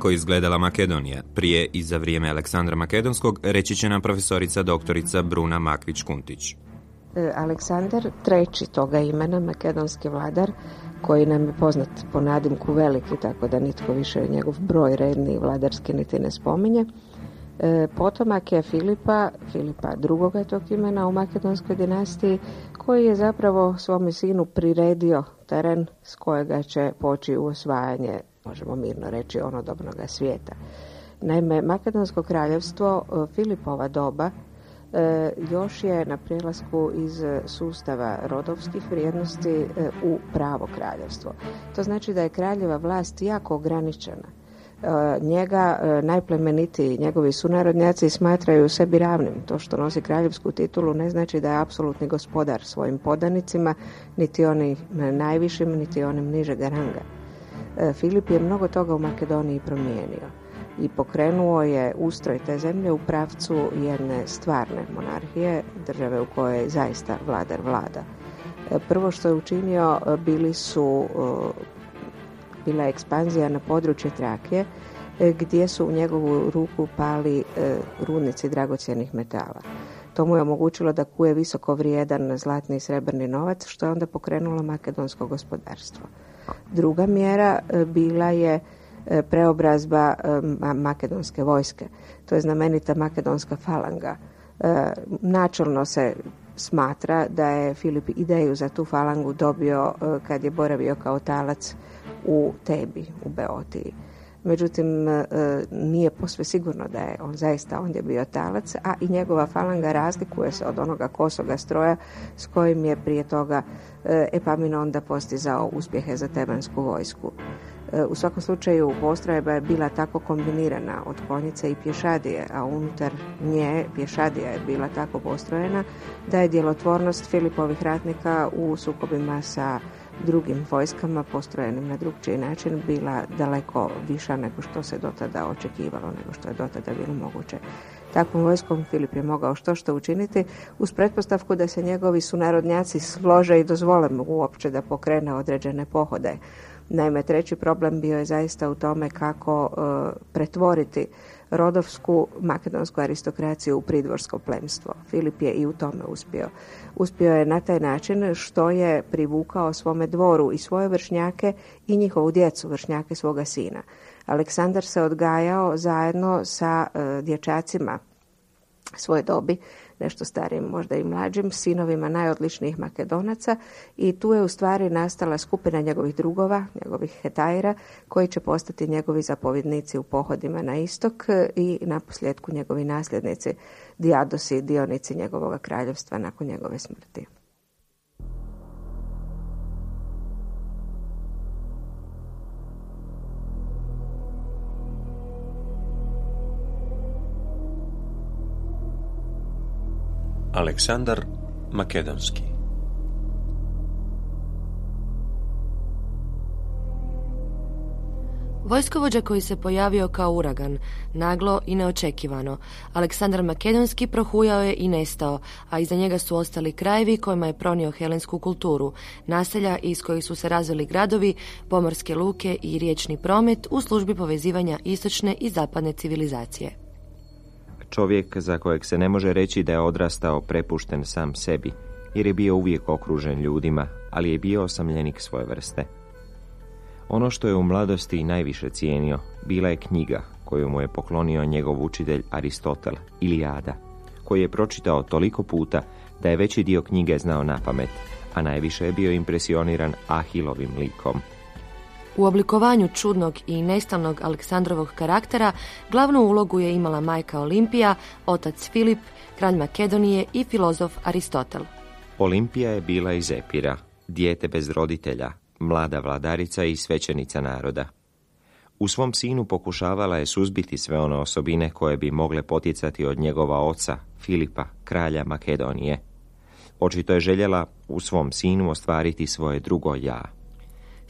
Kako je izgledala Makedonija prije i za vrijeme Aleksandra Makedonskog reći će nam profesorica doktorica Bruna Makvić-Kuntić. E, Aleksandar treći toga imena, makedonski vladar, koji nam je poznat po nadimku veliki, tako da nitko više njegov broj redni vladarski niti ne spominje. E, Potomak je Filipa, Filipa drugoga tog imena u makedonskoj dinastiji, koji je zapravo svome sinu priredio teren s kojega će poći u osvajanje, možemo mirno reći, onodobnoga svijeta. Naime, Makedonsko kraljevstvo e, Filipova doba e, još je na prijelasku iz sustava rodovskih vrijednosti e, u pravo kraljevstvo. To znači da je kraljeva vlast jako ograničena. Njega najplemenitiji, njegovi sunarodnjaci smatraju sebi ravnim. To što nosi kraljevsku titulu ne znači da je apsolutni gospodar svojim podanicima, niti onim najvišim, niti onim nižega ranga. E, Filip je mnogo toga u Makedoniji promijenio i pokrenuo je ustroj te zemlje u pravcu jedne stvarne monarhije, države u kojoj zaista vladar vlada. E, Prvo što je učinio e, bili su bila je ekspanzija na područje Trakije gdje su u njegovu ruku pali rudnici dragocjenih metala. To mu je omogućilo da kuje visoko vrijedan zlatni i srebrni novac, što je onda pokrenulo makedonsko gospodarstvo. Druga mjera e, bila je e, preobrazba e, ma- makedonske vojske. To je znamenita makedonska falanga. Načelno se smatra da je Filip ideju za tu falangu dobio kad je boravio kao talac u Tebi, u Beotiji. Međutim, e, nije posve sigurno da je on zaista ondje bio talac, a i njegova falanga razlikuje se od onoga kosoga stroja s kojim je prije toga e, Epaminonda postizao uspjehe za tebansku vojsku. E, U svakom slučaju postrojba je bila tako kombinirana od konjice i pješadije, a unutar nje pješadija je bila tako postrojena da je djelotvornost Filipovih ratnika u sukobima sa drugim vojskama postrojenim na drugčiji način bila daleko viša nego što se do tada očekivalo, nego što je do tada bilo moguće. Takvom vojskom Filip je mogao što što učiniti uz pretpostavku da se njegovi sunarodnjaci slože i dozvole mu uopće da pokrene određene pohode. Naime, treći problem bio je zaista u tome kako e, pretvoriti rodovsku makedonsku aristokraciju u pridvorsko plemstvo. Filip je i u tome uspio. Uspio je na taj način što je privukao svome dvoru i svoje vršnjake i njihovu djecu, vršnjake svoga sina. Aleksandar se odgajao zajedno sa e, dječacima svoje dobi, nešto starijim, možda i mlađim, sinovima najodličnijih makedonaca i tu je u stvari nastala skupina njegovih drugova, njegovih hetaira, koji će postati njegovi zapovjednici u pohodima na istok e, i na posljedku njegovi nasljednici, dijadosi dionici njegovog kraljevstva nakon njegove smrti. Aleksandar Makedonski Vojskovođa koji se pojavio kao uragan, naglo i neočekivano. Aleksandar Makedonski prohujao je i nestao, a iza njega su ostali krajevi kojima je pronio helensku kulturu, naselja iz kojih su se razvili gradovi, pomorske luke i riječni promet u službi povezivanja istočne i zapadne civilizacije. Čovjek za kojeg se ne može reći da je odrastao prepušten sam sebi, jer je bio uvijek okružen ljudima, ali je bio osamljenik svoje vrste. Ono što je u mladosti najviše cijenio bila je knjiga koju mu je poklonio njegov učitelj Aristotel, Iliada, koji je pročitao toliko puta da je veći dio knjige znao na pamet, a najviše je bio impresioniran Ahilovim likom. U oblikovanju čudnog i nestalnog Aleksandrovog karaktera glavnu ulogu je imala majka Olimpija, otac Filip, kralj Makedonije i filozof Aristotel. Olimpija je bila iz Epira, dijete bez roditelja, mlada vladarica i svećenica naroda. U svom sinu pokušavala je suzbiti sve one osobine koje bi mogle potjecati od njegova oca, Filipa, kralja Makedonije. Očito je željela u svom sinu ostvariti svoje drugo ja.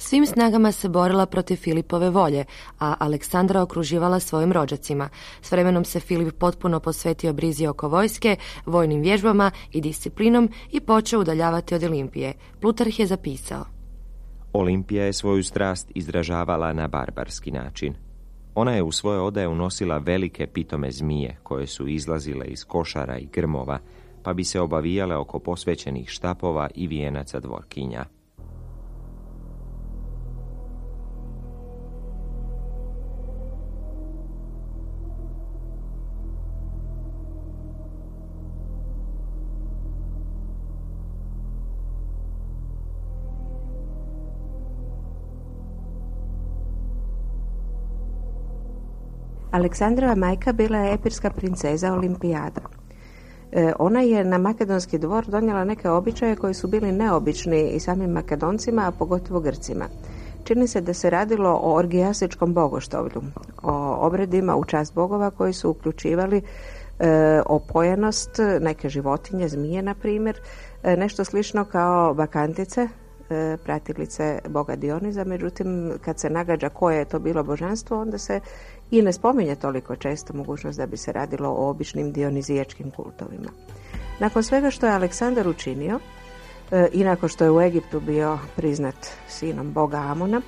Svim snagama se borila protiv Filipove volje, a Aleksandra okruživala svojim rođacima. S vremenom se Filip potpuno posvetio brizi oko vojske, vojnim vježbama i disciplinom i počeo udaljavati od Olimpije. Plutarh je zapisao. Olimpija je svoju strast izražavala na barbarski način. Ona je u svoje odaje unosila velike pitome zmije koje su izlazile iz košara i grmova, pa bi se obavijale oko posvećenih štapova i vijenaca dvorkinja. Aleksandrova majka bila je epirska princeza Olimpijada. E, ona je na makedonski dvor donijela neke običaje koji su bili neobični i samim makedoncima, a pogotovo Grcima. Čini se da se radilo o orgijasičkom bogoštovlju, o obredima u čast bogova koji su uključivali e, opojenost neke životinje, zmije na primjer, e, nešto slično kao bakantice, e, pratilice boga Dioniza, međutim kad se nagađa koje je to bilo božanstvo, onda se i ne spominje toliko često mogućnost da bi se radilo o običnim dionizijačkim kultovima. Nakon svega što je Aleksandar učinio e, i nakon što je u Egiptu bio priznat sinom boga Amona,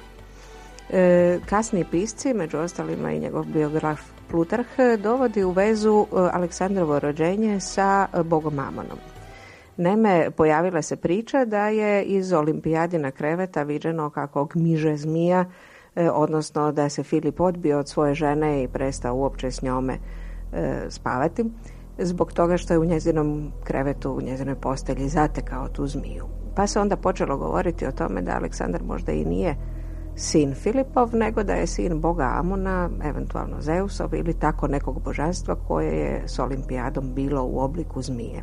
e, kasniji pisci, među ostalima i njegov biograf Plutarh, dovodi u vezu e, Aleksandrovo rođenje sa bogom Amonom. Naime, pojavila se priča da je iz olimpijadina kreveta viđeno kako gmiže zmija odnosno da se Filip odbio od svoje žene i prestao uopće s njome e, spavati, zbog toga što je u njezinom krevetu, u njezinoj postelji zatekao tu zmiju. Pa se onda počelo govoriti o tome da Aleksandar možda i nije sin Filipov, nego da je sin boga Amona, eventualno Zeusov ili tako nekog božanstva koje je s olimpijadom bilo u obliku zmije.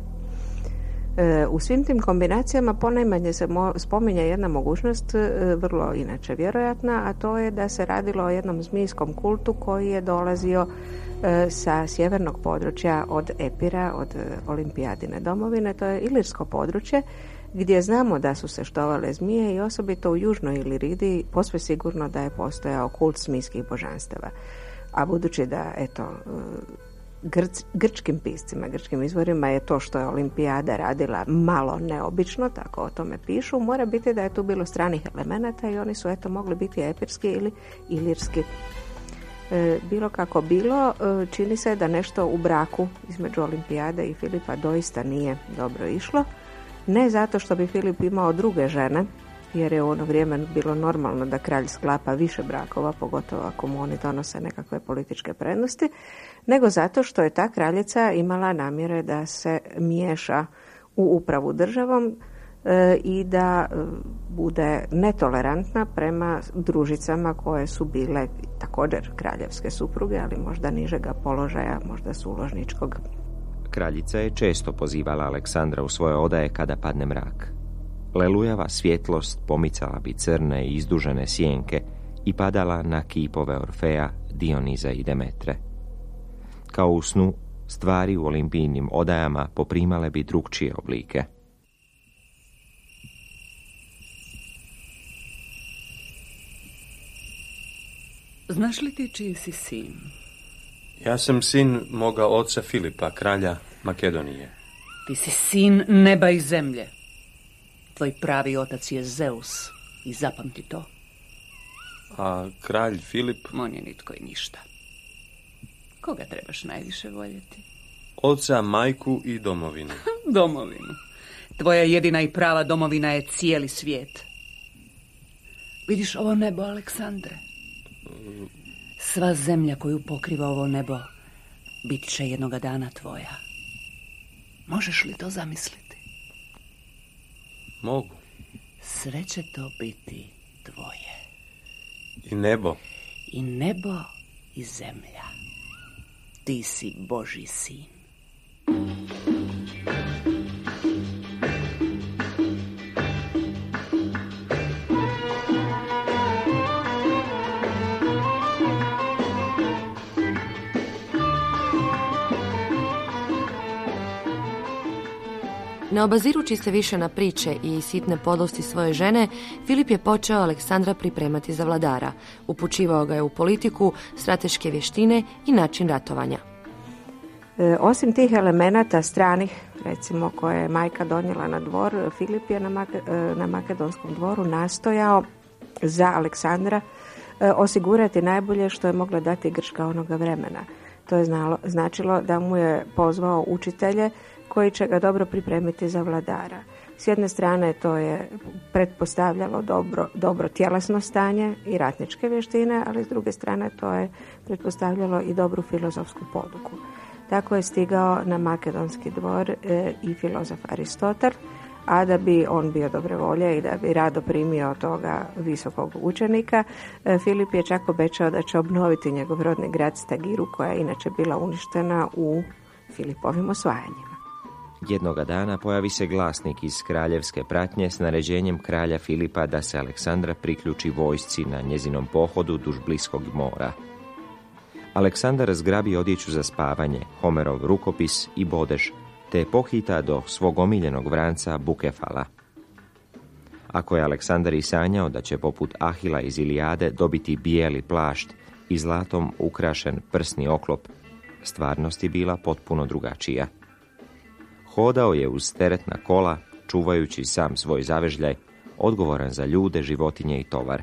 E, u svim tim kombinacijama ponajmanje se spominje jedna mogućnost, e, vrlo inače vjerojatna, a to je da se radilo o jednom zmijskom kultu koji je dolazio e, sa sjevernog područja od Epira, od olimpijadine domovine, to je Ilirsko područje, gdje znamo da su se štovale zmije i osobito u južnoj Iliridi posve sigurno da je postojao kult zmijskih božanstava. A budući da, eto, grčkim piscima, grčkim izvorima je to što je olimpijada radila malo neobično, tako o tome pišu, mora biti da je tu bilo stranih elemenata i oni su eto mogli biti epirski ili ilirski. E, bilo kako bilo, e, čini se da nešto u braku između olimpijade i Filipa doista nije dobro išlo. Ne zato što bi Filip imao druge žene, jer je u ono vrijeme bilo normalno da kralj sklapa više brakova, pogotovo ako mu oni donose nekakve političke prednosti, nego zato što je ta kraljica imala namjere da se miješa u upravu državom e, i da e, bude netolerantna prema družicama koje su bile također kraljevske supruge, ali možda nižega položaja, možda suložničkog. Kraljica je često pozivala Aleksandra u svoje odaje kada padne mrak. Lelujava svjetlost pomicala bi crne i izdužene sjenke i padala na kipove Orfeja, Dioniza i Demetre. Kao u snu, stvari u olimpijnim odajama poprimale bi drugčije oblike. Znaš li ti čiji si sin? Ja sam sin moga oca Filipa, kralja Makedonije. Ti si sin neba i zemlje. Tvoj pravi otac je Zeus i zapamti to. A kralj Filip? On je nitko i ništa. Koga trebaš najviše voljeti? Oca, majku i domovinu. domovinu. Tvoja jedina i prava domovina je cijeli svijet. Vidiš ovo nebo, Aleksandre? Sva zemlja koju pokriva ovo nebo bit će jednoga dana tvoja. Možeš li to zamisliti? Mogu. Sve će to biti tvoje. I nebo. I nebo i zemlja. Ti si Boži sin. Ne obazirući se više na priče i sitne podlosti svoje žene, Filip je počeo Aleksandra pripremati za vladara. Upućivao ga je u politiku, strateške vještine i način ratovanja. E, osim tih elemenata stranih, recimo koje je majka donijela na dvor, Filip je na, e, makedonskom dvoru nastojao za Aleksandra e, osigurati najbolje što je mogla dati Grčka onoga vremena. To je znalo, značilo da mu je pozvao učitelje koji će ga dobro pripremiti za vladara. S jedne strane to je pretpostavljalo dobro, dobro tjelesno stanje i ratničke vještine, ali s druge strane to je pretpostavljalo i dobru filozofsku poduku. Tako je stigao na makedonski dvor e, i filozof Aristotar, a da bi on bio dobre volje i da bi rado primio toga visokog učenika, e, Filip je čak obećao da će obnoviti njegov rodni grad Stagiru, koja je inače bila uništena u Filipovim osvajanjima. Jednoga dana pojavi se glasnik iz kraljevske pratnje s naređenjem kralja Filipa da se Aleksandra priključi vojsci na njezinom pohodu duž bliskog mora. Aleksandar zgrabi odjeću za spavanje, Homerov rukopis i bodež, te pohita do svog omiljenog vranca Bukefala. Ako je Aleksandar i sanjao da će poput Ahila iz Ilijade dobiti bijeli plašt i zlatom ukrašen prsni oklop, stvarnost je bila potpuno drugačija. Hodao je uz teretna kola, čuvajući sam svoj zavežljaj, odgovoran za ljude, životinje i tovar.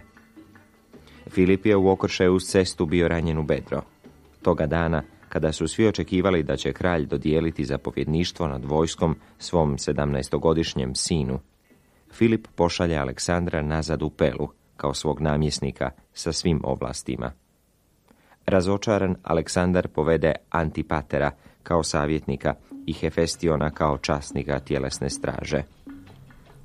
Filip je u okršaju uz cestu bio ranjen u bedro. Toga dana, kada su svi očekivali da će kralj dodijeliti zapovjedništvo nad vojskom svom sedamnaestogodišnjem sinu, Filip pošalje Aleksandra nazad u Pelu, kao svog namjesnika, sa svim ovlastima. Razočaran, Aleksandar povede Antipatera kao savjetnika i Hefestiona kao časnika tjelesne straže.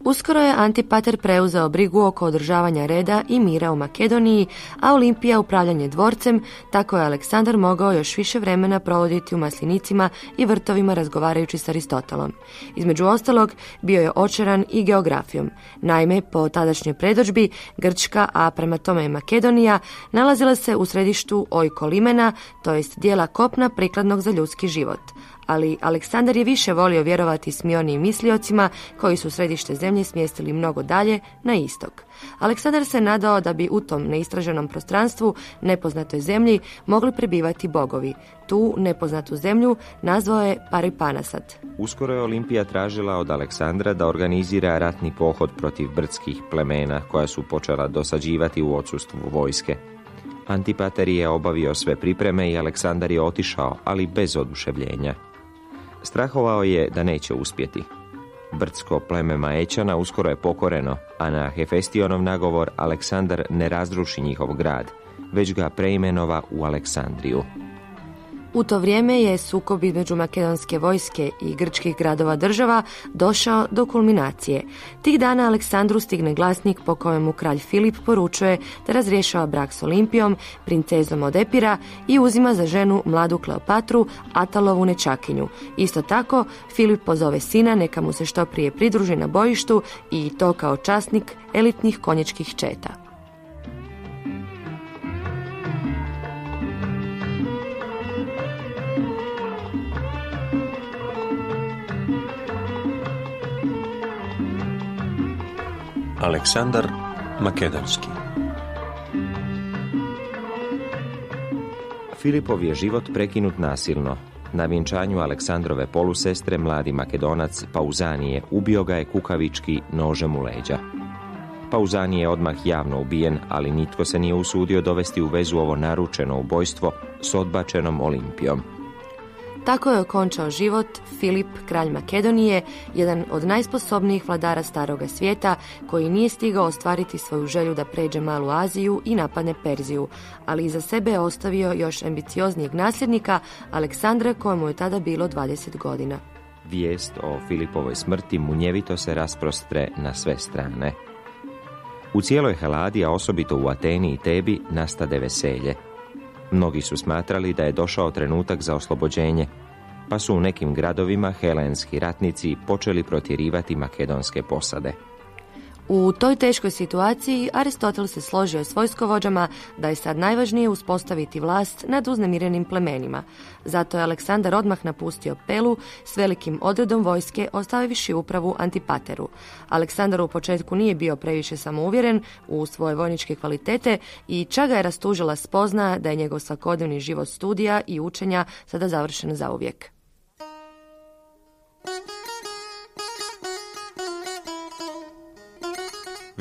Uskoro je Antipater preuzeo brigu oko održavanja reda i mira u Makedoniji, a Olimpija upravljanje dvorcem, tako je Aleksandar mogao još više vremena provoditi u maslinicima i vrtovima razgovarajući s Aristotelom. Između ostalog, bio je očaran i geografijom. Naime, po tadašnjoj predođbi, Grčka, a prema tome i Makedonija, nalazila se u središtu ojkolimena, to jest dijela kopna prikladnog za ljudski život – ali Aleksandar je više volio vjerovati smionijim misliocima koji su središte zemlje smjestili mnogo dalje na istok. Aleksandar se nadao da bi u tom neistraženom prostranstvu, nepoznatoj zemlji, mogli prebivati bogovi. Tu nepoznatu zemlju nazvao je Paripanasat. Uskoro je Olimpija tražila od Aleksandra da organizira ratni pohod protiv brdskih plemena koja su počela dosađivati u odsustvu vojske. Antipater je obavio sve pripreme i Aleksandar je otišao, ali bez oduševljenja. Strahovao je da neće uspjeti. Brdsko pleme Maećana uskoro je pokoreno, a na Hefestionov nagovor Aleksandar ne razruši njihov grad, već ga preimenova u Aleksandriju. U to vrijeme je sukob između makedonske vojske i grčkih gradova država došao do kulminacije. Tih dana Aleksandru stigne glasnik po kojemu kralj Filip poručuje da razrješava brak s Olimpijom, princezom od Epira i uzima za ženu mladu Kleopatru, Atalovu nečakinju. Isto tako, Filip pozove sina neka mu se što prije pridruži na bojištu i to kao časnik elitnih konječkih četa. Aleksandar Makedonski Filipov je život prekinut nasilno. Na vjenčanju Aleksandrove polusestre mladi Makedonac Pauzanije ubio ga je kukavički nožem u leđa. Pauzanije je odmah javno ubijen, ali nitko se nije usudio dovesti u vezu ovo naručeno ubojstvo s odbačenom Olimpijom. Tako je okončao život Filip, kralj Makedonije, jedan od najsposobnijih vladara staroga svijeta, koji nije stigao ostvariti svoju želju da pređe Malu Aziju i napadne Perziju, ali iza sebe je ostavio još ambicioznijeg nasljednika, Aleksandra, kojemu je tada bilo 20 godina. Vijest o Filipovoj smrti munjevito se rasprostre na sve strane. U cijeloj Heladi, a osobito u Ateni i Tebi, nastade veselje. Mnogi su smatrali da je došao trenutak za oslobođenje, pa su u nekim gradovima helenski ratnici počeli protjerivati makedonske posade. U toj teškoj situaciji Aristotel se složio s vojskovođama da je sad najvažnije uspostaviti vlast nad uznemirenim plemenima. Zato je Aleksandar odmah napustio Pelu s velikim odredom vojske ostavivši upravu Antipateru. Aleksandar u početku nije bio previše samouvjeren u svoje vojničke kvalitete i čak ga je rastužila spozna da je njegov svakodnevni život studija i učenja sada završen zauvijek.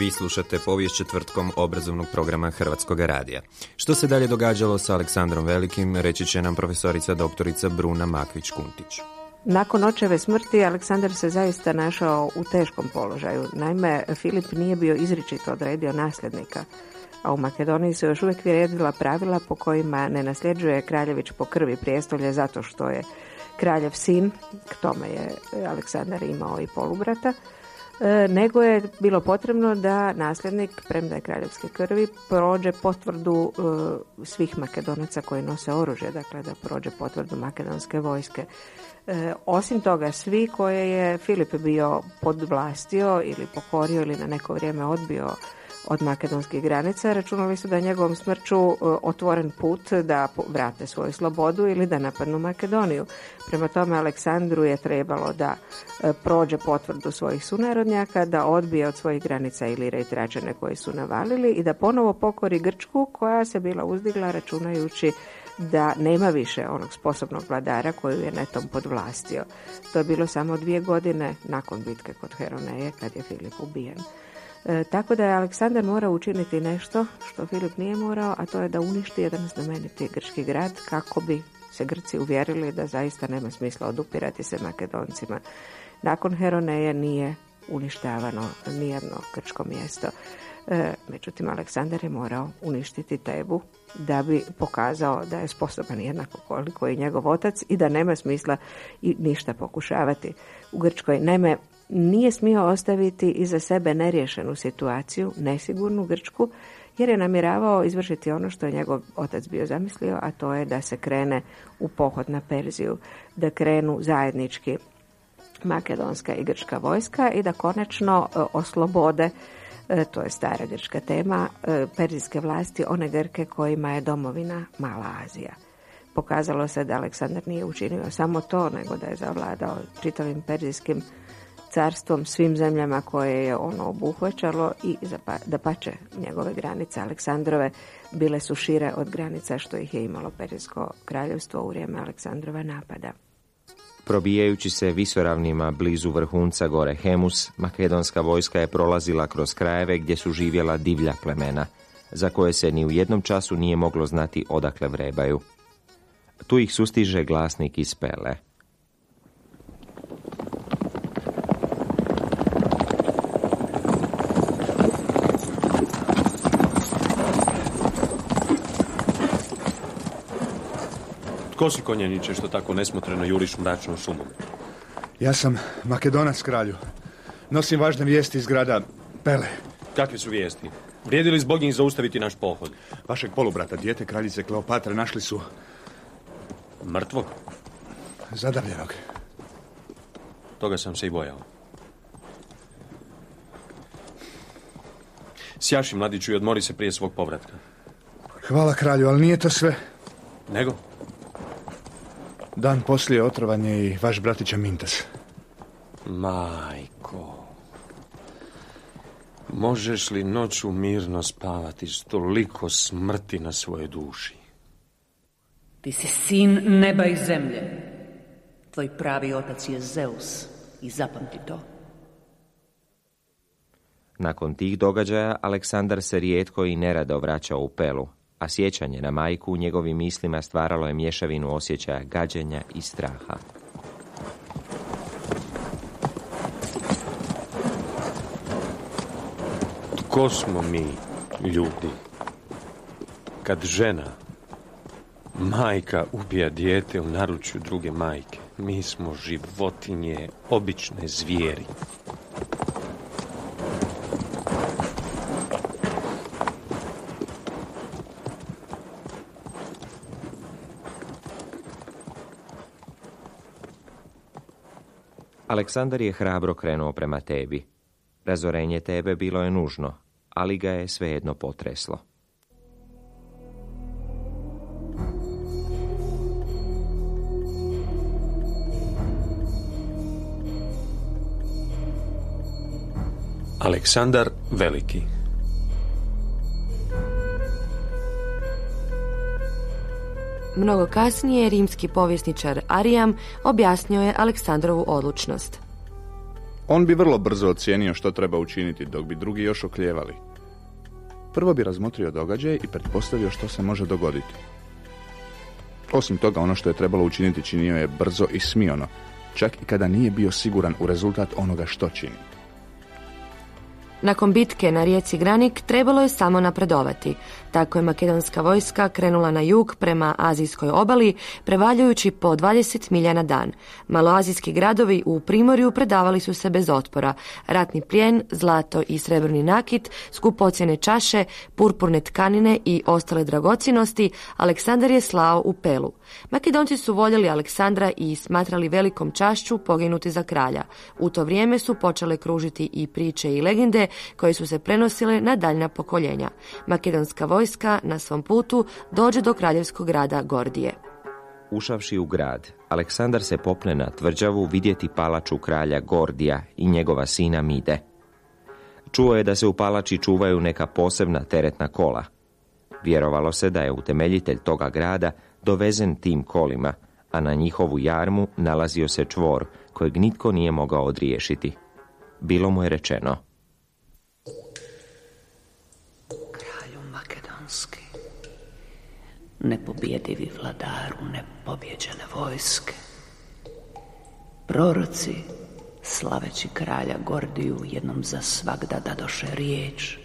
Vi slušate povijest četvrtkom obrazovnog programa Hrvatskog radija. Što se dalje događalo sa Aleksandrom Velikim, reći će nam profesorica doktorica Bruna Makvić-Kuntić. Nakon očeve smrti Aleksandar se zaista našao u teškom položaju. Naime, Filip nije bio izričito odredio nasljednika, a u Makedoniji se još uvijek vrijedila pravila po kojima ne nasljeđuje kraljević po krvi prijestolje zato što je kraljev sin, k tome je Aleksandar imao i polubrata, nego je bilo potrebno da nasljednik, premda je kraljevske krvi, prođe potvrdu e, svih makedonaca koji nose oružje, dakle da prođe potvrdu makedonske vojske. E, osim toga, svi koje je Filip bio podvlastio ili pokorio ili na neko vrijeme odbio od makedonskih granica, računali su da je njegovom smrću e, otvoren put da vrate svoju slobodu ili da napadnu Makedoniju. Prema tome Aleksandru je trebalo da e, prođe potvrdu svojih sunarodnjaka, da odbije od svojih granica ili rejtračane koji su navalili i da ponovo pokori Grčku koja se bila uzdigla računajući da nema više onog sposobnog vladara koju je netom podvlastio. To je bilo samo dvije godine nakon bitke kod Heroneje kad je Filip ubijen. E, tako da je Aleksandar morao učiniti nešto što Filip nije morao, a to je da uništi jedan znameniti grčki grad kako bi se Grci uvjerili da zaista nema smisla odupirati se Makedoncima. Nakon Heroneje nije uništavano nijedno grčko mjesto. E, međutim, Aleksandar je morao uništiti Tebu da bi pokazao da je sposoban jednako koliko i njegov otac i da nema smisla i ništa pokušavati u Grčkoj. Naime, nije smio ostaviti iza sebe neriješenu situaciju, nesigurnu Grčku, jer je namjeravao izvršiti ono što je njegov otac bio zamislio, a to je da se krene u pohod na Perziju, da krenu zajednički makedonska i grčka vojska i da konačno e, oslobode e, to je stara grčka tema, e, perzijske vlasti, one Grke kojima je domovina Mala Azija. Pokazalo se da Aleksandar nije učinio samo to, nego da je zavladao čitavim perzijskim carstvom, svim zemljama koje je ono obuhvaćalo i da pače njegove granice Aleksandrove bile su šire od granica što ih je imalo Perijsko kraljevstvo u vrijeme Aleksandrova napada. Probijajući se visoravnima blizu vrhunca gore Hemus, makedonska vojska je prolazila kroz krajeve gdje su živjela divlja plemena, za koje se ni u jednom času nije moglo znati odakle vrebaju. Tu ih sustiže glasnik iz Pele. Ko si konjeniče što tako nesmotreno juriš mračnom šumom? Ja sam Makedonac kralju. Nosim važne vijesti iz grada Pele. Kakve su vijesti? Vrijedi li zbog zaustaviti naš pohod? Vašeg polubrata, dijete kraljice Kleopatra, našli su... Mrtvog? Zadavljenog. Toga sam se i bojao. Sjaši, mladiću, i odmori se prije svog povratka. Hvala kralju, ali nije to sve. Nego? Dan poslije otrovanje i vaš bratića Mintas. Majko. Možeš li noću mirno spavati s toliko smrti na svojoj duši? Ti si sin neba i zemlje. Tvoj pravi otac je Zeus i zapamti to. Nakon tih događaja Aleksandar se rijetko i nerado vraćao u Pelu, a sjećanje na majku u njegovim mislima stvaralo je mješavinu osjećaja gađenja i straha. Tko smo mi, ljudi? Kad žena, majka ubija dijete u naručju druge majke, mi smo životinje, obične zvijeri. Aleksandar je hrabro krenuo prema tebi. Razorenje tebe bilo je nužno, ali ga je svejedno potreslo. Aleksandar Veliki Mnogo kasnije rimski povjesničar Arijam objasnio je Aleksandrovu odlučnost. On bi vrlo brzo ocijenio što treba učiniti, dok bi drugi još oklijevali. Prvo bi razmotrio događaj i pretpostavio što se može dogoditi. Osim toga, ono što je trebalo učiniti činio je brzo i smiono, čak i kada nije bio siguran u rezultat onoga što čini. Nakon bitke na rijeci Granik trebalo je samo napredovati. Tako je makedonska vojska krenula na jug prema Azijskoj obali, prevaljujući po 20 milja na dan. Maloazijski gradovi u Primorju predavali su se bez otpora. Ratni plijen, zlato i srebrni nakit, skupocjene čaše, purpurne tkanine i ostale dragocinosti Aleksandar je slao u Pelu. Makedonci su voljeli Aleksandra i smatrali velikom čašću poginuti za kralja. U to vrijeme su počele kružiti i priče i legende koje su se prenosile na daljna pokoljenja. Makedonska vojska na svom putu dođe do kraljevskog grada Gordije. Ušavši u grad, Aleksandar se popne na tvrđavu vidjeti palaču kralja Gordija i njegova sina Mide. Čuo je da se u palači čuvaju neka posebna teretna kola. Vjerovalo se da je utemeljitelj toga grada dovezen tim kolima, a na njihovu jarmu nalazio se čvor kojeg nitko nije mogao odriješiti. Bilo mu je rečeno – nepobjedivi vladaru nepobjeđene vojske. Proroci, slaveći kralja Gordiju, jednom za svagda dadoše riječ.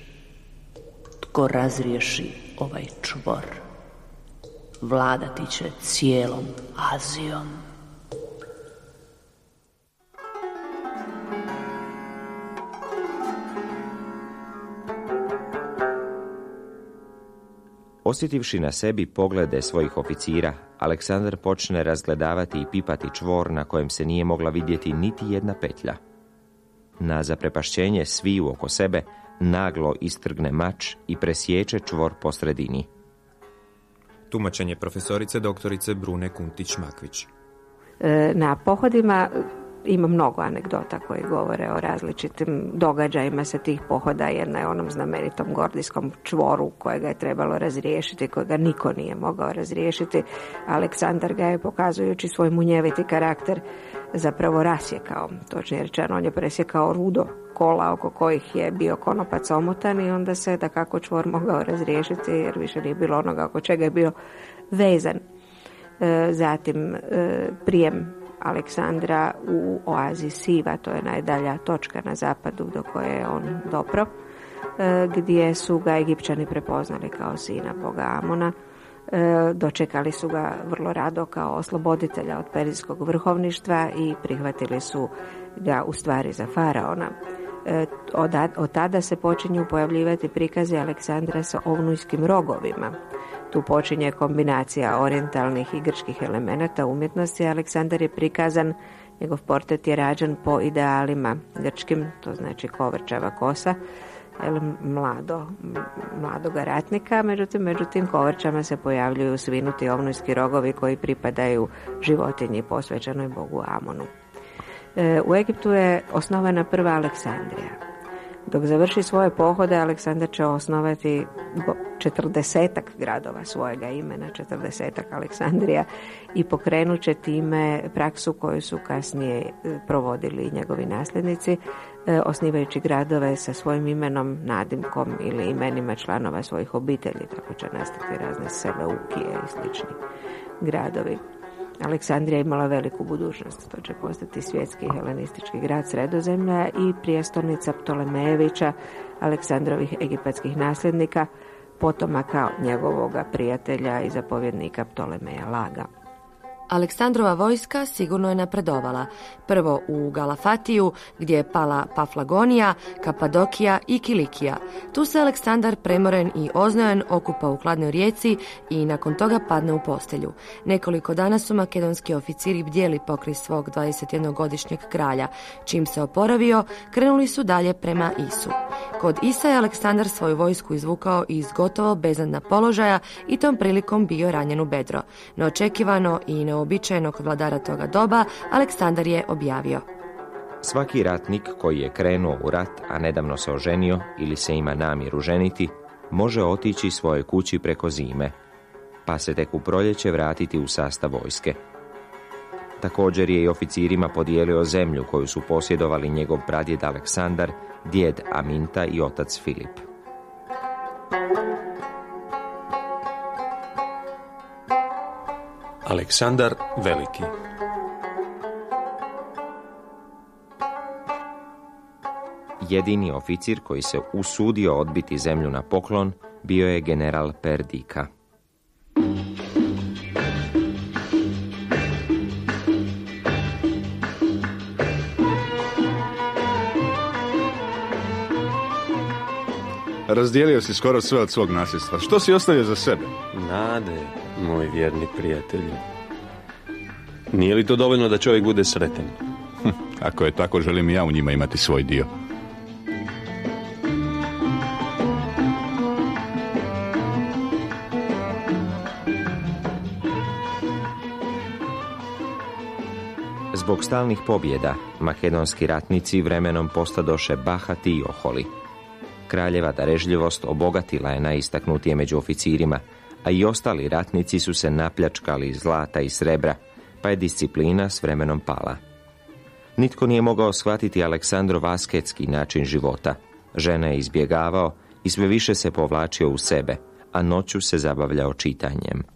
Tko razriješi ovaj čvor, vladati će cijelom Azijom. Osjetivši na sebi poglede svojih oficira, Aleksandar počne razgledavati i pipati čvor na kojem se nije mogla vidjeti niti jedna petlja. Na zaprepašćenje sviju oko sebe naglo istrgne mač i presječe čvor po sredini. Tumačenje profesorice doktorice Brune Kuntić-Makvić. E, na pohodima ima mnogo anegdota koji govore o različitim događajima sa tih pohoda. Jedna je onom znamenitom gordijskom čvoru kojega je trebalo razriješiti, kojega niko nije mogao razriješiti. Aleksandar ga je pokazujući svoj munjeviti karakter zapravo rasjekao. Točnije rečeno, on je presjekao rudo kola oko kojih je bio konopac omotan i onda se da kako čvor mogao razriješiti jer više nije bilo onoga oko čega je bio vezan. E, zatim e, prijem Aleksandra u oazi Siva, to je najdalja točka na zapadu do koje je on dopro, e, gdje su ga Egipćani prepoznali kao sina Boga Amona. E, dočekali su ga vrlo rado kao osloboditelja od perzijskog vrhovništva i prihvatili su ga u stvari za faraona. E, od tada se počinju pojavljivati prikazi Aleksandra sa ovnujskim rogovima tu počinje kombinacija orientalnih i grčkih elemenata umjetnosti. Aleksandar je prikazan, njegov portret je rađen po idealima grčkim, to znači kovrčava kosa, mlado, mladoga ratnika, međutim, međutim kovrčama se pojavljuju svinuti ovnujski rogovi koji pripadaju životinji posvećenoj bogu Amonu. E, u Egiptu je osnovana prva Aleksandrija. Dok završi svoje pohode, Aleksandar će osnovati četrdesetak gradova svojega imena, četrdesetak Aleksandrija i pokrenut će time praksu koju su kasnije e, provodili njegovi nasljednici, e, osnivajući gradove sa svojim imenom, nadimkom ili imenima članova svojih obitelji, tako će nastati razne Seleukije i slični gradovi. Aleksandrija imala veliku budućnost. To će postati svjetski helenistički grad sredozemlja i prijestolnica Ptolemejevića, Aleksandrovih egipatskih nasljednika, potomaka njegovoga prijatelja i zapovjednika Ptolemeja Laga. Aleksandrova vojska sigurno je napredovala. Prvo u Galafatiju, gdje je pala Paflagonija, Kapadokija i Kilikija. Tu se Aleksandar premoren i oznojen okupa u hladnoj rijeci i nakon toga padne u postelju. Nekoliko dana su makedonski oficiri bdjeli pokri svog 21-godišnjeg kralja. Čim se oporavio, krenuli su dalje prema Isu. Kod Isa je Aleksandar svoju vojsku izvukao iz gotovo beznadna položaja i tom prilikom bio ranjen u bedro. Neočekivano i ne neobičajenog vladara toga doba, Aleksandar je objavio. Svaki ratnik koji je krenuo u rat, a nedavno se oženio ili se ima namjeru ženiti, može otići svoje kući preko zime, pa se tek u proljeće vratiti u sastav vojske. Također je i oficirima podijelio zemlju koju su posjedovali njegov pradjed Aleksandar, djed Aminta i otac Filip. Aleksandar Veliki Jedini oficir koji se usudio odbiti zemlju na poklon bio je general Perdika. Razdijelio si skoro sve od svog nasljedstva. Što si ostavio za sebe? Nade, moj vjerni prijatelju. Nije li to dovoljno da čovjek bude sretan? Hm, ako je tako, želim i ja u njima imati svoj dio. Zbog stalnih pobjeda, makedonski ratnici vremenom postadoše bahati i oholi. Kraljeva darežljivost obogatila je najistaknutije među oficirima, a i ostali ratnici su se napljačkali zlata i srebra, pa je disciplina s vremenom pala. Nitko nije mogao shvatiti Aleksandrov asketski način života. Žena je izbjegavao i sve više se povlačio u sebe, a noću se zabavljao čitanjem.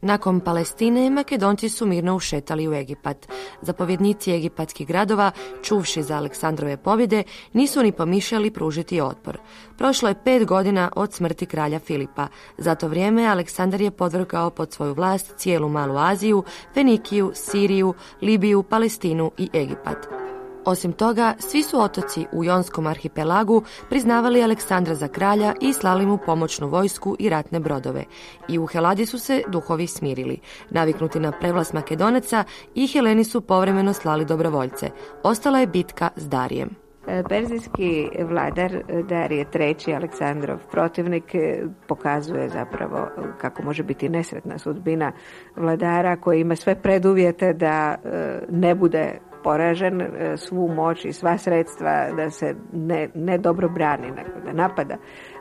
Nakon Palestine, Makedonci su mirno ušetali u Egipat. Zapovjednici egipatskih gradova, čuvši za Aleksandrove pobjede, nisu ni pomišljali pružiti otpor. Prošlo je pet godina od smrti kralja Filipa. Za to vrijeme Aleksandar je podvrgao pod svoju vlast cijelu Malu Aziju, Fenikiju, Siriju, Libiju, Palestinu i Egipat. Osim toga, svi su otoci u Jonskom arhipelagu priznavali Aleksandra za kralja i slali mu pomoćnu vojsku i ratne brodove. I u Heladi su se duhovi smirili. Naviknuti na prevlas Makedonaca i Heleni su povremeno slali dobrovoljce. Ostala je bitka s Darijem. E, perzijski vladar Darije III. Aleksandrov protivnik e, pokazuje zapravo kako može biti nesretna sudbina vladara koji ima sve preduvjete da e, ne bude poražen, e, svu moć i sva sredstva da se ne, ne dobro brani, nego da napada,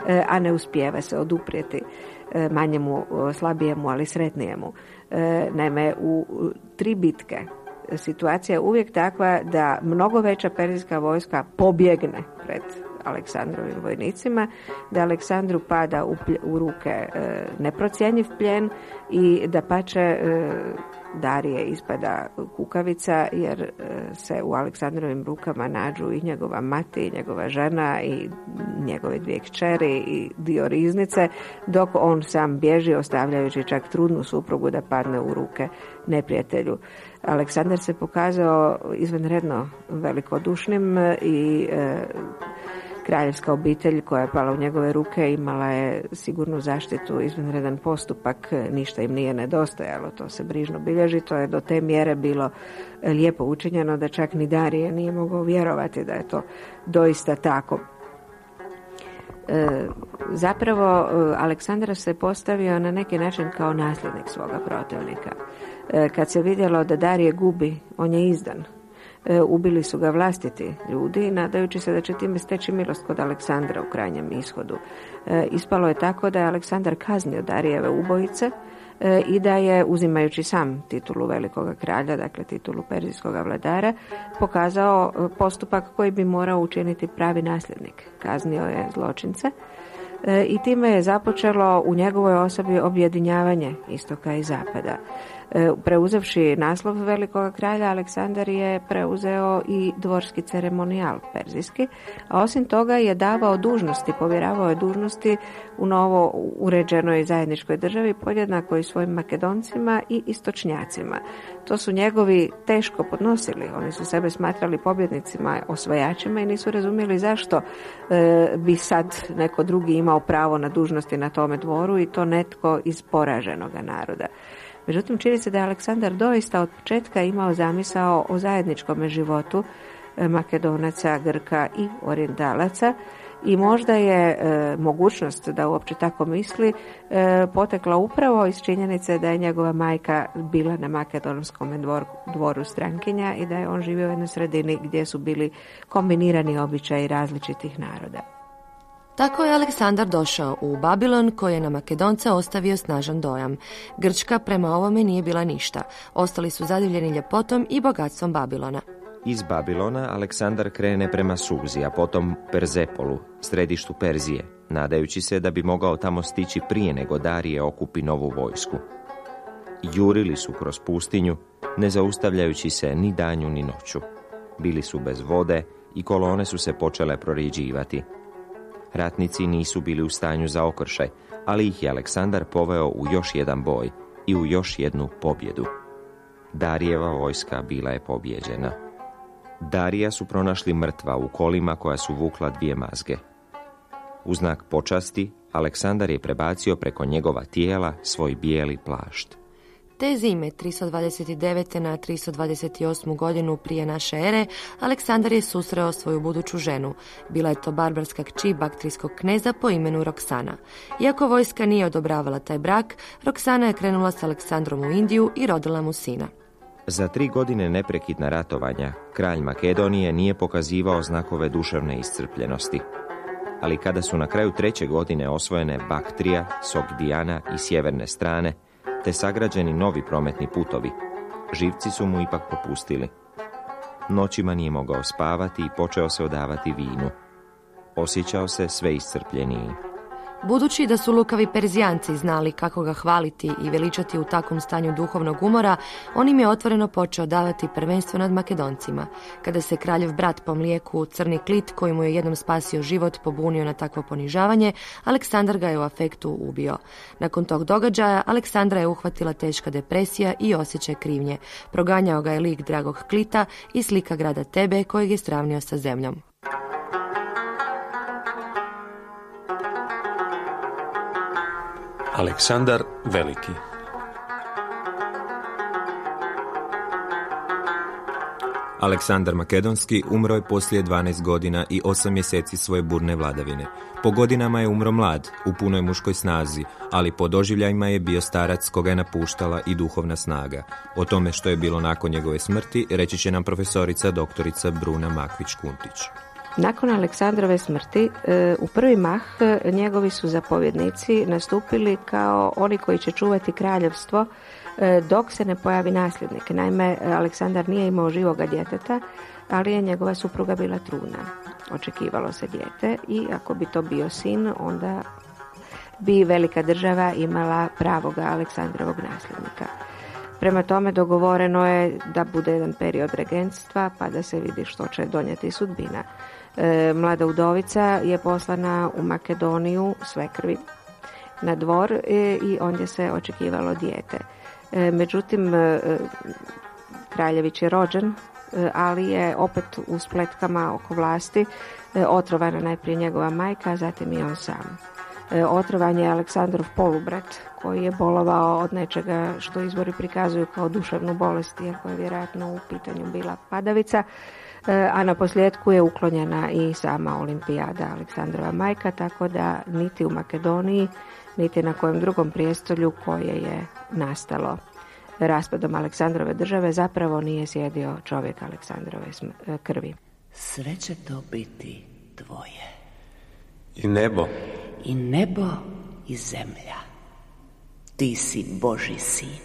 e, a ne uspijeva se oduprijeti e, manjemu, slabijemu, ali sretnijemu. Naime, u tri bitke situacija je uvijek takva da mnogo veća perzijska vojska pobjegne pred Aleksandrovim vojnicima, da Aleksandru pada u, u ruke e, neprocjenjiv pljen i da pače Darije ispada kukavica jer e, se u Aleksandrovim rukama nađu i njegova mati, i njegova žena i njegove dvije kćeri i dio riznice, dok on sam bježi ostavljajući čak trudnu suprugu da padne u ruke neprijatelju. Aleksandar se pokazao izvanredno velikodušnim i e, Kraljevska obitelj koja je pala u njegove ruke imala je sigurnu zaštitu, izvanredan postupak, ništa im nije nedostajalo, to se brižno bilježi, to je do te mjere bilo lijepo učinjeno da čak ni Darije nije mogao vjerovati da je to doista tako. E, zapravo e, Aleksandar se postavio na neki način kao nasljednik svoga protivnika. E, kad se vidjelo da Darije gubi, on je izdan ubili su ga vlastiti ljudi, nadajući se da će time steći milost kod Aleksandra u krajnjem ishodu. E, ispalo je tako da je Aleksandar kaznio Darijeve ubojice e, i da je, uzimajući sam titulu velikoga kralja, dakle titulu perzijskog vladara, pokazao postupak koji bi morao učiniti pravi nasljednik. Kaznio je zločince i time je započelo u njegovoj osobi objedinjavanje istoka i zapada. E, preuzevši naslov velikog kralja, Aleksandar je preuzeo i dvorski ceremonijal perzijski, a osim toga je davao dužnosti, povjeravao je dužnosti u novo uređenoj zajedničkoj državi podjednako i svojim makedoncima i istočnjacima. To su njegovi teško podnosili, oni su sebe smatrali pobjednicima, osvajačima i nisu razumjeli zašto e, bi sad neko drugi imao pravo na dužnosti na tome dvoru i to netko iz poraženoga naroda. Međutim, čini se da je Aleksandar doista od početka imao zamisao o zajedničkom životu e, Makedonaca, Grka i Orijentalaca i možda je e, mogućnost da uopće tako misli e, potekla upravo iz činjenice da je njegova majka bila na makedonskom dvoru, dvoru strankinja i da je on živio u jednoj sredini gdje su bili kombinirani običaji različitih naroda. Tako je Aleksandar došao u Babilon koji je na Makedonce ostavio snažan dojam. Grčka prema ovome nije bila ništa. Ostali su zadivljeni ljepotom i bogatstvom Babilona. Iz Babilona Aleksandar krene prema Suzi, a potom Perzepolu, središtu Perzije, nadajući se da bi mogao tamo stići prije nego Darije okupi novu vojsku. Jurili su kroz pustinju, ne zaustavljajući se ni danju ni noću. Bili su bez vode i kolone su se počele proriđivati – Ratnici nisu bili u stanju za okršaj, ali ih je Aleksandar poveo u još jedan boj i u još jednu pobjedu. Darijeva vojska bila je pobjeđena. Darija su pronašli mrtva u kolima koja su vukla dvije mazge. U znak počasti, Aleksandar je prebacio preko njegova tijela svoj bijeli plašt. Te zime 329. na 328. godinu prije naše ere, Aleksandar je susreo svoju buduću ženu. Bila je to barbarska kći baktrijskog kneza po imenu Roksana. Iako vojska nije odobravala taj brak, Roksana je krenula s Aleksandrom u Indiju i rodila mu sina. Za tri godine neprekidna ratovanja, kralj Makedonije nije pokazivao znakove duševne iscrpljenosti. Ali kada su na kraju treće godine osvojene Baktrija, Sogdijana i sjeverne strane, te sagrađeni novi prometni putovi. Živci su mu ipak popustili. Noćima nije mogao spavati i počeo se odavati vinu. Osjećao se sve iscrpljeniji. Budući da su lukavi Perzijanci znali kako ga hvaliti i veličati u takvom stanju duhovnog umora, on im je otvoreno počeo davati prvenstvo nad Makedoncima. Kada se kraljev brat po mlijeku, crni klit koji mu je jednom spasio život, pobunio na takvo ponižavanje, Aleksandar ga je u afektu ubio. Nakon tog događaja Aleksandra je uhvatila teška depresija i osjećaj krivnje. Proganjao ga je lik dragog klita i slika grada Tebe kojeg je stravnio sa zemljom. Aleksandar Veliki Aleksandar Makedonski umro je poslije 12 godina i 8 mjeseci svoje burne vladavine. Po godinama je umro mlad, u punoj muškoj snazi, ali po doživljajima je bio starac koga je napuštala i duhovna snaga. O tome što je bilo nakon njegove smrti reći će nam profesorica doktorica Bruna Makvić-Kuntić. Nakon Aleksandrove smrti e, u prvi mah e, njegovi su zapovjednici nastupili kao oni koji će čuvati kraljevstvo e, dok se ne pojavi nasljednik. Naime, Aleksandar nije imao živoga djeteta, ali je njegova supruga bila truna. Očekivalo se dijete i ako bi to bio sin, onda bi velika država imala pravoga Aleksandrovog nasljednika. Prema tome dogovoreno je da bude jedan period regentstva pa da se vidi što će donijeti sudbina. E, mlada udovica je poslana u Makedoniju sve krvi na dvor e, i ondje se očekivalo dijete. E, međutim, Kraljević je rođen, ali je opet u spletkama oko vlasti otrovana najprije njegova majka, a zatim i on sam. Otrovan je Aleksandrov polubrat koji je bolovao od nečega što izvori prikazuju kao duševnu bolest, iako je vjerojatno u pitanju bila padavica. E, a na posljedku je uklonjena i sama olimpijada Aleksandrova majka, tako da niti u Makedoniji, niti na kojem drugom prijestolju koje je nastalo raspadom Aleksandrove države zapravo nije sjedio čovjek Aleksandrove e, krvi. Sve će to biti tvoje. I nebo. I nebo i zemlja. Ti si Boži sin.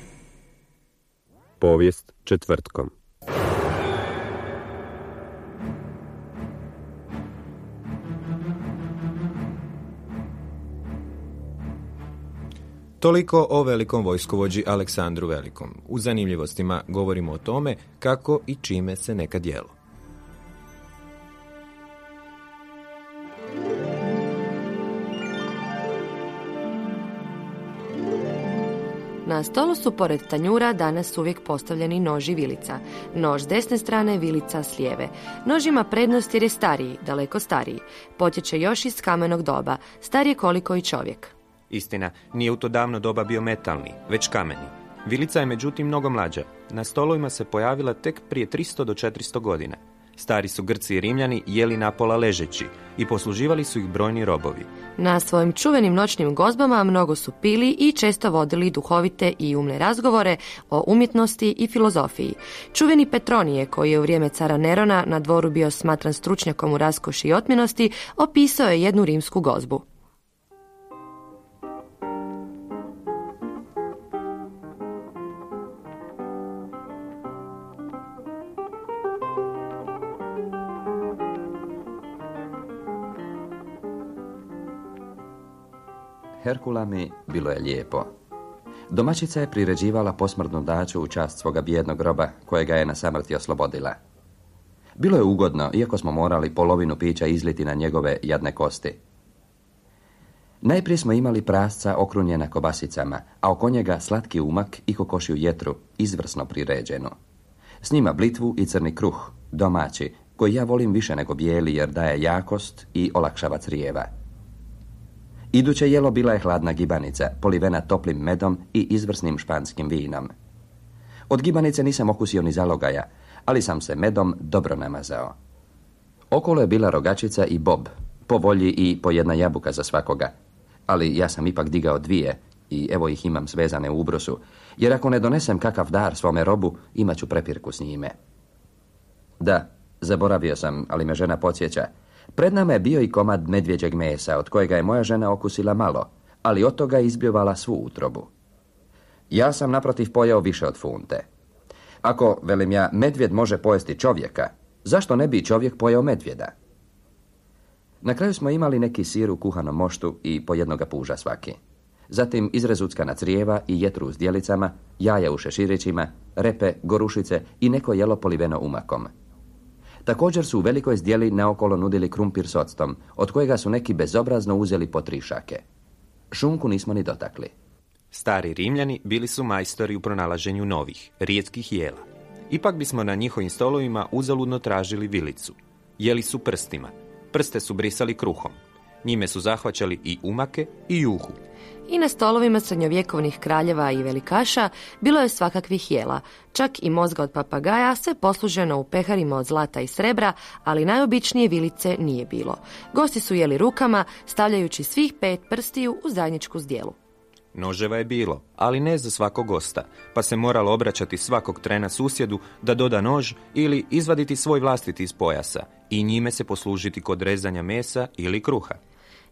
Povijest četvrtkom. Toliko o velikom vojskovođi Aleksandru Velikom. U zanimljivostima govorimo o tome kako i čime se neka dijelo. Na stolu su pored tanjura danas uvijek postavljeni nož i vilica. Nož desne strane, vilica s lijeve. Nož ima prednost jer je stariji, daleko stariji. Potječe još iz kamenog doba, star je koliko i čovjek. Istina, nije u to davno doba bio metalni, već kameni. Vilica je međutim mnogo mlađa. Na stolovima se pojavila tek prije 300 do 400 godina. Stari su Grci i Rimljani jeli napola ležeći i posluživali su ih brojni robovi. Na svojim čuvenim noćnim gozbama mnogo su pili i često vodili duhovite i umne razgovore o umjetnosti i filozofiji. Čuveni Petronije, koji je u vrijeme cara Nerona na dvoru bio smatran stručnjakom u raskoši i otmjenosti, opisao je jednu rimsku gozbu. Herkula mi bilo je lijepo. Domaćica je priređivala posmrtnu daću u čast svoga bijednog groba, kojega je na samrti oslobodila. Bilo je ugodno, iako smo morali polovinu pića izliti na njegove jadne kosti. Najprije smo imali prasca okrunjena kobasicama, a oko njega slatki umak i kokošiju jetru, izvrsno priređenu. S njima blitvu i crni kruh, domaći, koji ja volim više nego bijeli jer daje jakost i olakšava crijeva. Iduće jelo bila je hladna gibanica, polivena toplim medom i izvrsnim španskim vinom. Od gibanice nisam okusio ni zalogaja, ali sam se medom dobro namazao. Okolo je bila rogačica i bob, po volji i po jedna jabuka za svakoga. Ali ja sam ipak digao dvije i evo ih imam svezane u ubrusu, jer ako ne donesem kakav dar svome robu, imat ću prepirku s njime. Da, zaboravio sam, ali me žena podsjeća. Pred nama je bio i komad medvjeđeg mesa, od kojega je moja žena okusila malo, ali od toga je izbljuvala svu utrobu. Ja sam naprotiv pojao više od funte. Ako, velim ja, medvjed može pojesti čovjeka, zašto ne bi čovjek pojao medvjeda? Na kraju smo imali neki sir u kuhanom moštu i po jednoga puža svaki. Zatim izrezuckana crijeva i jetru s djelicama, jaja u šeširićima, repe, gorušice i neko jelo poliveno umakom. Također su u velikoj zdjeli naokolo nudili krumpir s octom, od kojega su neki bezobrazno uzeli po tri šake. Šunku nismo ni dotakli. Stari Rimljani bili su majstori u pronalaženju novih, rijetkih jela. Ipak bismo na njihovim stolovima uzaludno tražili vilicu. Jeli su prstima. Prste su brisali kruhom. Njime su zahvaćali i umake i juhu i na stolovima srednjovjekovnih kraljeva i velikaša bilo je svakakvih jela, čak i mozga od papagaja, sve posluženo u peharima od zlata i srebra, ali najobičnije vilice nije bilo. Gosti su jeli rukama, stavljajući svih pet prstiju u zajedničku zdjelu. Noževa je bilo, ali ne za svakog gosta, pa se moralo obraćati svakog trena susjedu da doda nož ili izvaditi svoj vlastiti iz pojasa i njime se poslužiti kod rezanja mesa ili kruha.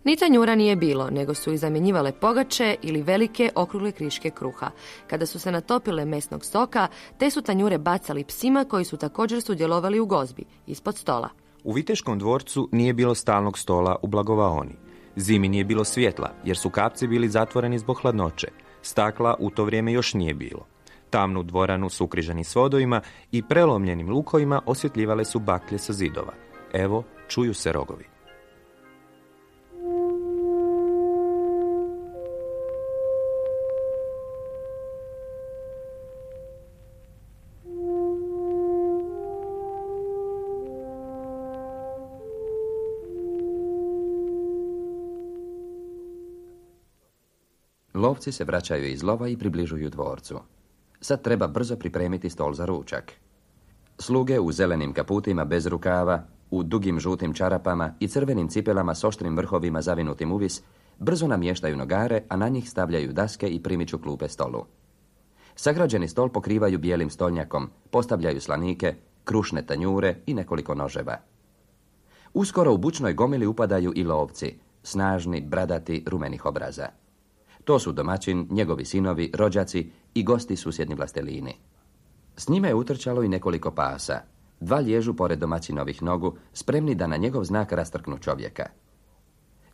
Ni tanjura nije bilo, nego su ih zamjenjivale pogače ili velike okrugle kriške kruha. Kada su se natopile mesnog stoka, te su tanjure bacali psima koji su također sudjelovali u gozbi, ispod stola. U Viteškom dvorcu nije bilo stalnog stola u Blagovaoni. Zimi nije bilo svjetla, jer su kapci bili zatvoreni zbog hladnoće. Stakla u to vrijeme još nije bilo. Tamnu dvoranu s ukriženim svodovima i prelomljenim lukovima osvjetljivale su baklje sa zidova. Evo, čuju se rogovi. Lovci se vraćaju iz lova i približuju dvorcu. Sad treba brzo pripremiti stol za ručak. Sluge u zelenim kaputima bez rukava, u dugim žutim čarapama i crvenim cipelama s oštrim vrhovima zavinutim uvis, brzo namještaju nogare, a na njih stavljaju daske i primiču klupe stolu. Sagrađeni stol pokrivaju bijelim stolnjakom, postavljaju slanike, krušne tanjure i nekoliko noževa. Uskoro u bučnoj gomili upadaju i lovci, snažni, bradati, rumenih obraza. To su domaćin, njegovi sinovi, rođaci i gosti susjedni vlastelini. S njime je utrčalo i nekoliko pasa. Dva lježu pored domaćinovih nogu, spremni da na njegov znak rastrknu čovjeka.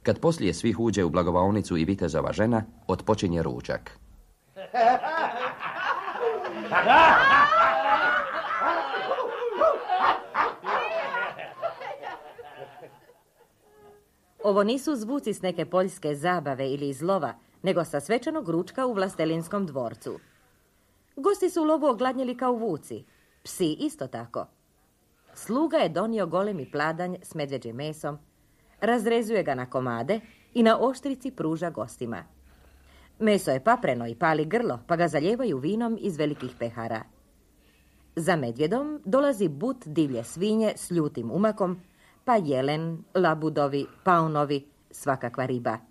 Kad poslije svih uđe u blagovaonicu i vitezova žena, otpočinje ručak. Ovo nisu zvuci s neke poljske zabave ili izlova, nego sa svečanog ručka u vlastelinskom dvorcu. Gosti su lovu ogladnjeli kao vuci. Psi isto tako. Sluga je donio golemi pladanj s medveđim mesom, razrezuje ga na komade i na oštrici pruža gostima. Meso je papreno i pali grlo, pa ga zaljevaju vinom iz velikih pehara. Za medvjedom dolazi but divlje svinje s ljutim umakom, pa jelen, labudovi, paunovi, svakakva riba.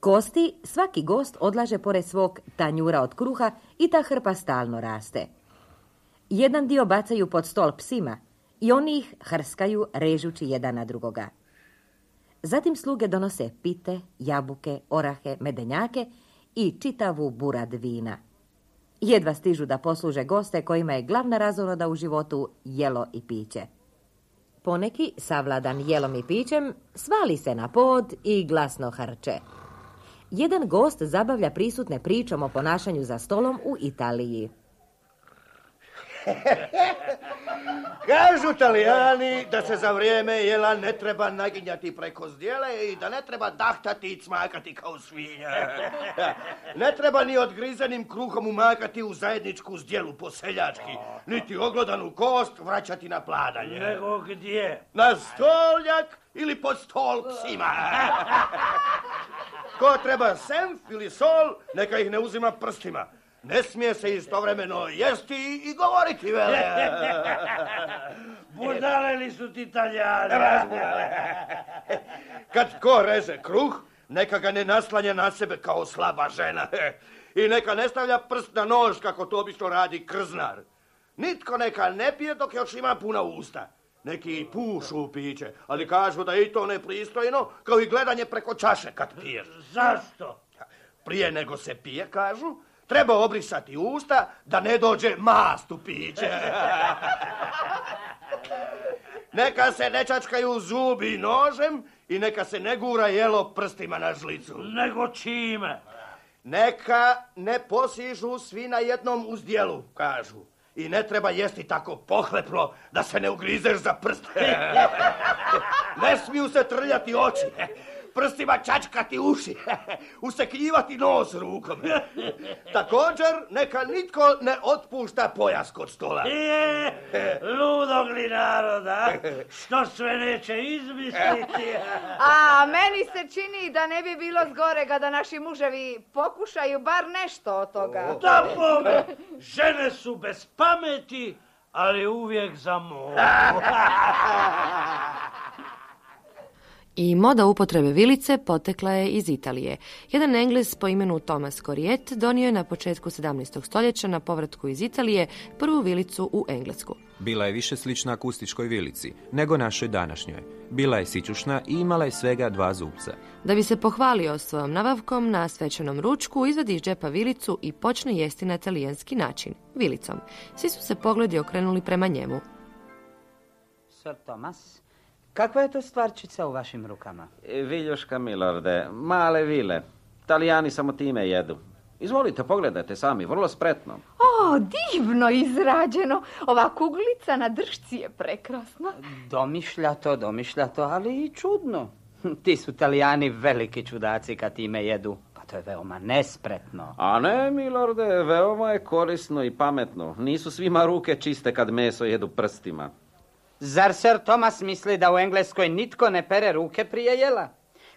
Kosti svaki gost odlaže pored svog tanjura od kruha i ta hrpa stalno raste. Jedan dio bacaju pod stol psima i oni ih hrskaju režući jedan na drugoga. Zatim sluge donose pite, jabuke, orahe, medenjake i čitavu burad vina. Jedva stižu da posluže goste kojima je glavna razoroda u životu jelo i piće. Poneki, savladan jelom i pićem, svali se na pod i glasno harče. Jedan gost zabavlja prisutne pričom o ponašanju za stolom u Italiji. Kažu talijani da se za vrijeme jela ne treba naginjati preko zdjele i da ne treba dahtati i cmakati kao svinja. Ne treba ni odgrizenim kruhom umakati u zajedničku zdjelu po seljački, niti oglodanu kost vraćati na pladanje. Nego gdje? Na stoljak ili pod stol psima. Ko treba senf ili sol, neka ih ne uzima prstima. Ne smije se istovremeno jesti i govoriti, vele. Budale li su ti italijani? Kad ko reže kruh, neka ga ne naslanja na sebe kao slaba žena. I neka ne stavlja prst na nož kako to obično radi krznar. Nitko neka ne pije dok još ima puna usta. Neki pušu u piće, ali kažu da je i to nepristojno, kao i gledanje preko čaše kad piješ. Zašto? Prije nego se pije, kažu, treba obrisati usta da ne dođe mast u piće. Neka se ne čačkaju zubi nožem i neka se ne gura jelo prstima na žlicu. Nego čime? Neka ne posižu svi na jednom uzdjelu, kažu. I ne treba jesti tako pohlepno da se ne ugrizeš za prst. ne smiju se trljati oči prstima čačkati uši, usekljivati nos rukom. Također, neka nitko ne otpušta pojas kod stola. Je, ludog li naroda, što sve neće izmisliti. A meni se čini da ne bi bilo zgorega da naši muževi pokušaju bar nešto od toga. Da bome, žene su bez pameti, ali uvijek za moru. I moda upotrebe vilice potekla je iz Italije. Jedan Engles po imenu Thomas Coriet donio je na početku 17. stoljeća na povratku iz Italije prvu vilicu u Englesku. Bila je više slična akustičkoj vilici nego našoj današnjoj. Bila je sićušna i imala je svega dva zupca. Da bi se pohvalio svojom nabavkom na svečanom ručku, izvadi iz džepa vilicu i počne jesti na talijanski način, vilicom. Svi su se pogledi okrenuli prema njemu. Sir Thomas, Kakva je to stvarčica u vašim rukama? E, viljuška, milorde. Male vile. Talijani samo time jedu. Izvolite, pogledajte sami, vrlo spretno. O, divno izrađeno. Ova kuglica na dršci je prekrasna. Domišljato, domišljato, ali i čudno. Ti su Talijani veliki čudaci kad time jedu. Pa to je veoma nespretno. A ne, milorde, veoma je korisno i pametno. Nisu svima ruke čiste kad meso jedu prstima. Zar Sir Thomas misli da u Engleskoj nitko ne pere ruke prije jela?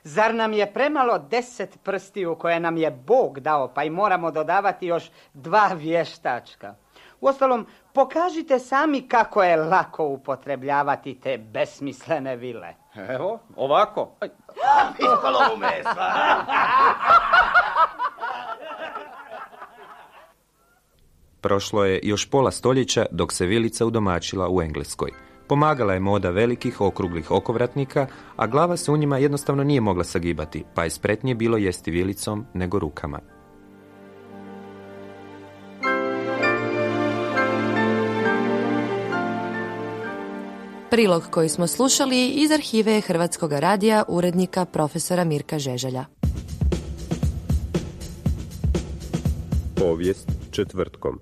Zar nam je premalo deset prstiju koje nam je Bog dao, pa i moramo dodavati još dva vještačka? Uostalom, pokažite sami kako je lako upotrebljavati te besmislene vile. Evo, ovako. Ispalo mu Prošlo je još pola stoljeća dok se vilica udomačila u Engleskoj. Pomagala je moda velikih okruglih okovratnika, a glava se u njima jednostavno nije mogla sagibati, pa je spretnije bilo jesti vilicom nego rukama. Prilog koji smo slušali iz arhive Hrvatskog radija urednika profesora Mirka Žeželja. Povijest četvrtkom.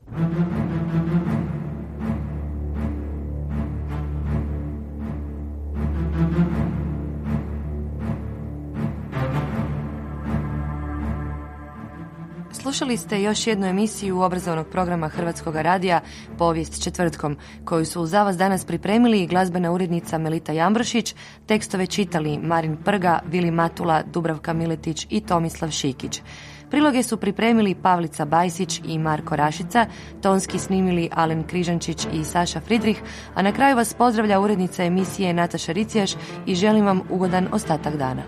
Slušali ste još jednu emisiju obrazovnog programa Hrvatskog radija Povijest četvrtkom, koju su za vas danas pripremili glazbena urednica Melita Jambrošić, tekstove čitali Marin Prga, Vili Matula, Dubravka Miletić i Tomislav Šikić. Priloge su pripremili Pavlica Bajsić i Marko Rašica, tonski snimili Alen Križančić i Saša Fridrih, a na kraju vas pozdravlja urednica emisije Nataša Ricijaš i želim vam ugodan ostatak dana.